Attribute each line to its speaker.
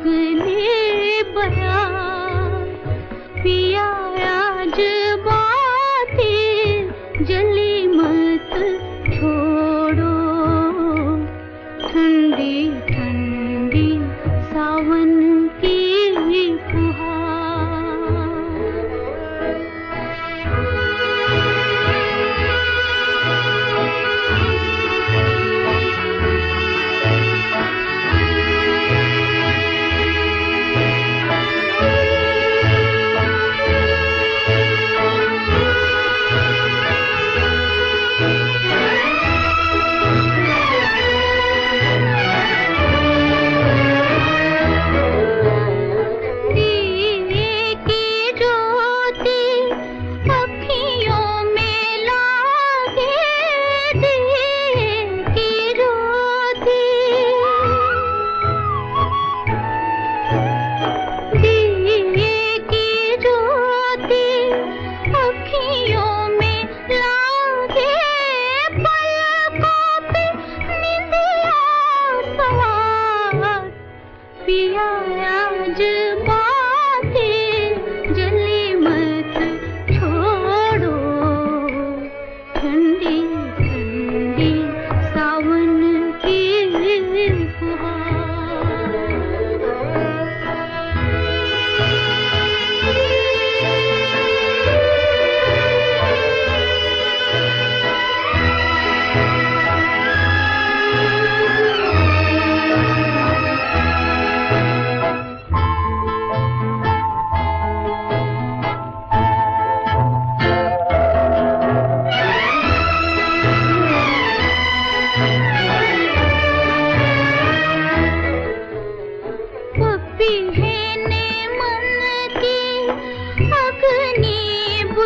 Speaker 1: अगले बया पिया